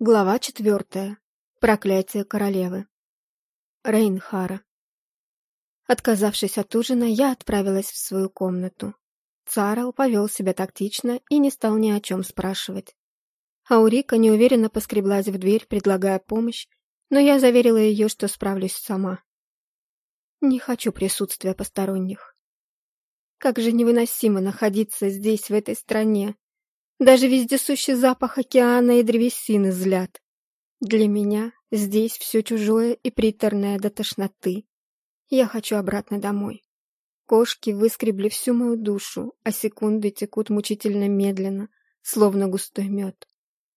Глава четвертая. Проклятие королевы. Рейнхара. Отказавшись от ужина, я отправилась в свою комнату. Царл повел себя тактично и не стал ни о чем спрашивать. Аурика неуверенно поскреблась в дверь, предлагая помощь, но я заверила ее, что справлюсь сама. Не хочу присутствия посторонних. Как же невыносимо находиться здесь, в этой стране, даже вездесущий запах океана и древесины злят. Для меня здесь все чужое и приторное до тошноты. Я хочу обратно домой. Кошки выскребли всю мою душу, а секунды текут мучительно медленно, словно густой мед.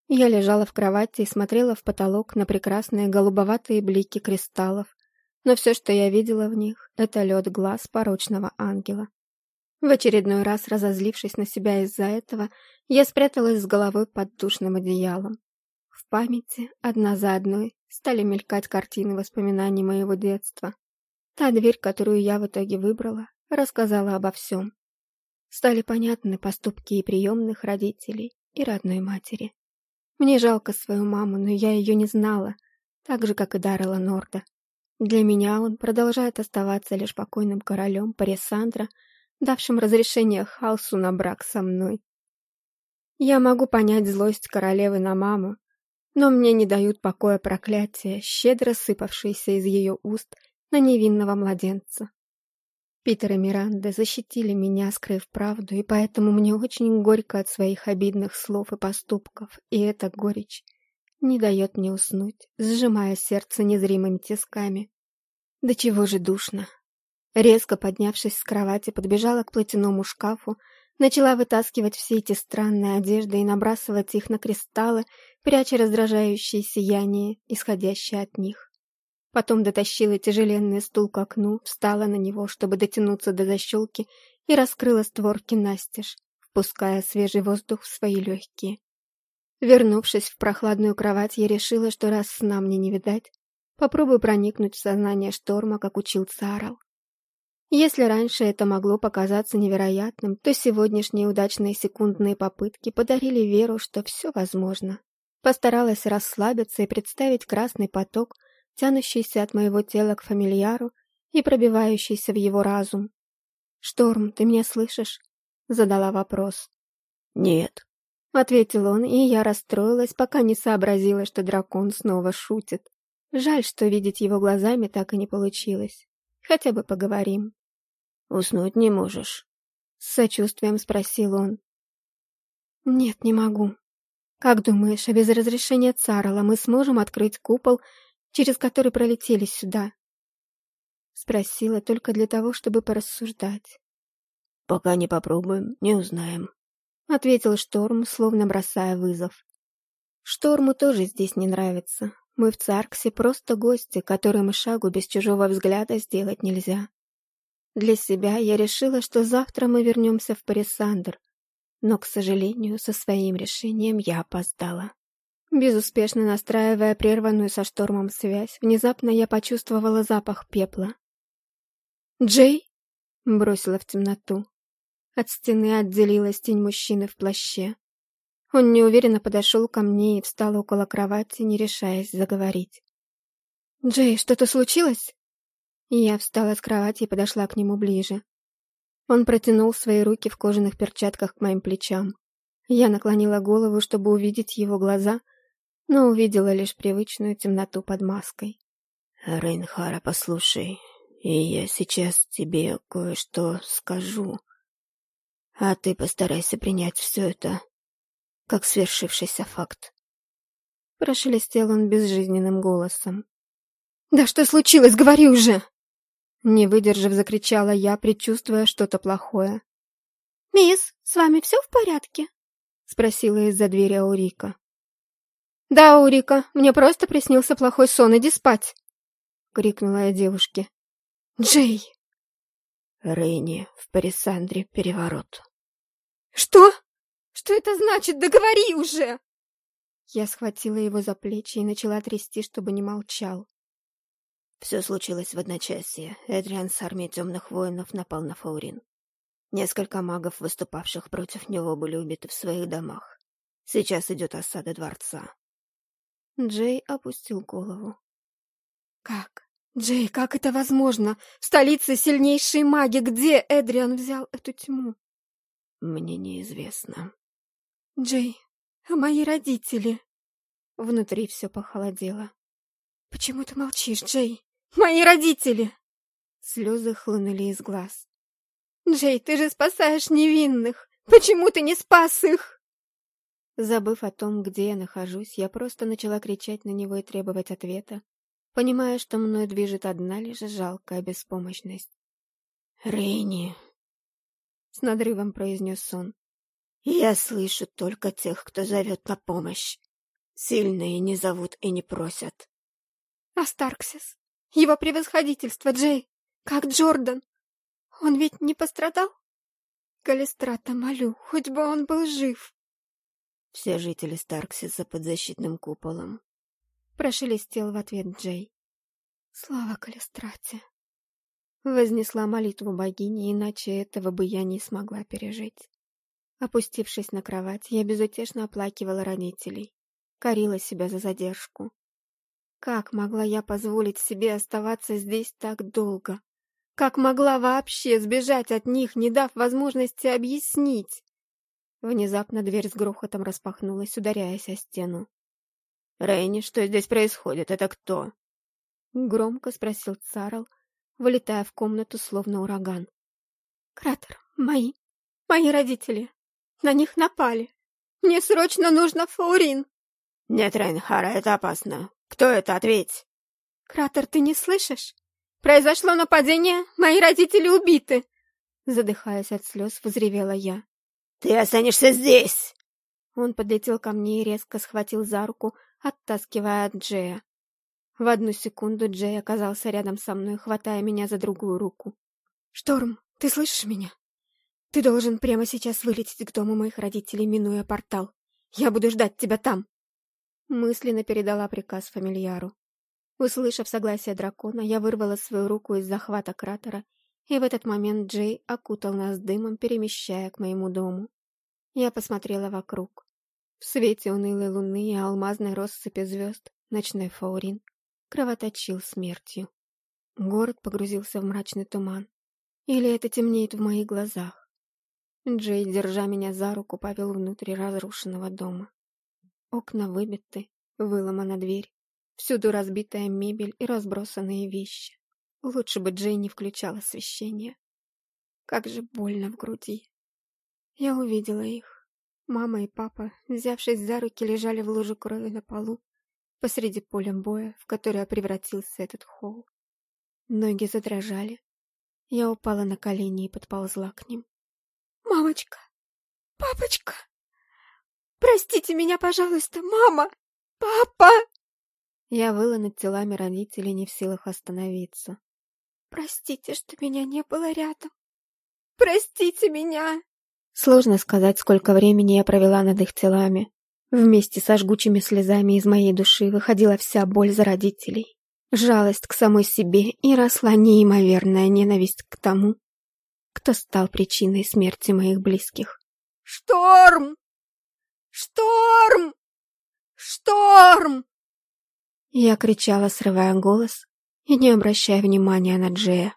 Я лежала в кровати и смотрела в потолок на прекрасные голубоватые блики кристаллов, но все, что я видела в них, это лед глаз порочного ангела. В очередной раз, разозлившись на себя из-за этого, я спряталась с головой под душным одеялом. В памяти, одна за одной, стали мелькать картины воспоминаний моего детства. Та дверь, которую я в итоге выбрала, рассказала обо всем. Стали понятны поступки и приемных родителей, и родной матери. Мне жалко свою маму, но я ее не знала, так же, как и Даррела Норда. Для меня он продолжает оставаться лишь покойным королем Парисандра, давшим разрешение Халсу на брак со мной. Я могу понять злость королевы на маму, но мне не дают покоя проклятия, щедро сыпавшиеся из ее уст на невинного младенца. Питер и Миранда защитили меня, скрыв правду, и поэтому мне очень горько от своих обидных слов и поступков, и эта горечь не дает мне уснуть, сжимая сердце незримыми тисками. Да чего же душно. Резко поднявшись с кровати, подбежала к платяному шкафу, Начала вытаскивать все эти странные одежды и набрасывать их на кристаллы, пряча раздражающее сияние, исходящее от них. Потом дотащила тяжеленный стул к окну, встала на него, чтобы дотянуться до защелки, и раскрыла створки настежь, впуская свежий воздух в свои легкие. Вернувшись в прохладную кровать, я решила, что раз сна мне не видать, попробую проникнуть в сознание шторма, как учил Царал. Если раньше это могло показаться невероятным, то сегодняшние удачные секундные попытки подарили веру, что все возможно. Постаралась расслабиться и представить красный поток, тянущийся от моего тела к фамильяру и пробивающийся в его разум. «Шторм, ты меня слышишь?» — задала вопрос. «Нет», — ответил он, и я расстроилась, пока не сообразила, что дракон снова шутит. Жаль, что видеть его глазами так и не получилось. Хотя бы поговорим. Уснуть не можешь?» С сочувствием спросил он. «Нет, не могу. Как думаешь, а без разрешения Царала мы сможем открыть купол, через который пролетели сюда?» Спросила только для того, чтобы порассуждать. «Пока не попробуем, не узнаем», — ответил Шторм, словно бросая вызов. «Шторму тоже здесь не нравится. Мы в Царксе просто гости, которым и шагу без чужого взгляда сделать нельзя. Для себя я решила, что завтра мы вернемся в Парисандр, но, к сожалению, со своим решением я опоздала. Безуспешно настраивая прерванную со штормом связь, внезапно я почувствовала запах пепла. «Джей!» — бросила в темноту. От стены отделилась тень мужчины в плаще. Он неуверенно подошел ко мне и встал около кровати, не решаясь заговорить. «Джей, что-то случилось?» Я встала с кровати и подошла к нему ближе. Он протянул свои руки в кожаных перчатках к моим плечам. Я наклонила голову, чтобы увидеть его глаза, но увидела лишь привычную темноту под маской. «Рейнхара, послушай, и я сейчас тебе кое-что скажу. А ты постарайся принять все это как свершившийся факт». Прошелестел он безжизненным голосом. «Да что случилось? Говори уже!» Не выдержав, закричала я, предчувствуя что-то плохое. «Мисс, с вами все в порядке?» Спросила из-за двери Аурика. «Да, Аурика, мне просто приснился плохой сон, иди спать!» Крикнула я девушке. «Джей!» Рейни в Парисандре переворот. «Что? Что это значит? Договори уже!» Я схватила его за плечи и начала трясти, чтобы не молчал. Все случилось в одночасье. Эдриан с армией темных воинов напал на Фаурин. Несколько магов, выступавших против него, были убиты в своих домах. Сейчас идет осада дворца. Джей опустил голову. «Как? Джей, как это возможно? В столице сильнейшей маги! Где Эдриан взял эту тьму?» «Мне неизвестно». «Джей, а мои родители?» Внутри все похолодело. «Почему ты молчишь, Джей? Мои родители!» Слезы хлынули из глаз. «Джей, ты же спасаешь невинных! Почему ты не спас их?» Забыв о том, где я нахожусь, я просто начала кричать на него и требовать ответа, понимая, что мной движет одна лишь жалкая беспомощность. «Рейни!» — с надрывом произнес он. «Я слышу только тех, кто зовет на помощь. Сильные не зовут и не просят». «А Старксис? Его превосходительство, Джей? Как Джордан? Он ведь не пострадал? Калистрата, молю, хоть бы он был жив!» Все жители Старксиса под защитным куполом. Прошелестел в ответ Джей. Слава Калистрате. Вознесла молитву богини, иначе этого бы я не смогла пережить. Опустившись на кровать, я безутешно оплакивала родителей. Корила себя за задержку. Как могла я позволить себе оставаться здесь так долго? Как могла вообще сбежать от них, не дав возможности объяснить? Внезапно дверь с грохотом распахнулась, ударяясь о стену. «Рейни, что здесь происходит? Это кто?» Громко спросил Царл, вылетая в комнату, словно ураган. «Кратер, мои, мои родители. На них напали. Мне срочно нужно Фаурин!» «Нет, Рейнхара, это опасно. Кто это? Ответь!» «Кратер, ты не слышишь? Произошло нападение, мои родители убиты!» Задыхаясь от слез, возревела я. «Ты останешься здесь!» Он подлетел ко мне и резко схватил за руку, оттаскивая от Джея. В одну секунду Джей оказался рядом со мной, хватая меня за другую руку. «Шторм, ты слышишь меня? Ты должен прямо сейчас вылететь к дому моих родителей, минуя портал. Я буду ждать тебя там!» Мысленно передала приказ фамильяру. Услышав согласие дракона, я вырвала свою руку из захвата кратера и в этот момент Джей окутал нас дымом, перемещая к моему дому. Я посмотрела вокруг. В свете унылой луны и алмазной россыпи звезд ночной фаурин кровоточил смертью. Город погрузился в мрачный туман. Или это темнеет в моих глазах? Джей, держа меня за руку, повел внутрь разрушенного дома. Окна выбиты, выломана дверь, всюду разбитая мебель и разбросанные вещи. Лучше бы Джей не включала освещение. Как же больно в груди. Я увидела их. Мама и папа, взявшись за руки, лежали в луже крови на полу, посреди поля боя, в которое превратился этот холл. Ноги задрожали. Я упала на колени и подползла к ним. «Мамочка! Папочка! Простите меня, пожалуйста, мама! Папа!» Я выла над телами родителей, не в силах остановиться. Простите, что меня не было рядом. Простите меня!» Сложно сказать, сколько времени я провела над их телами. Вместе со жгучими слезами из моей души выходила вся боль за родителей, жалость к самой себе и росла неимоверная ненависть к тому, кто стал причиной смерти моих близких. «Шторм! Шторм! Шторм!» Я кричала, срывая голос, и не обращая внимания на Джея.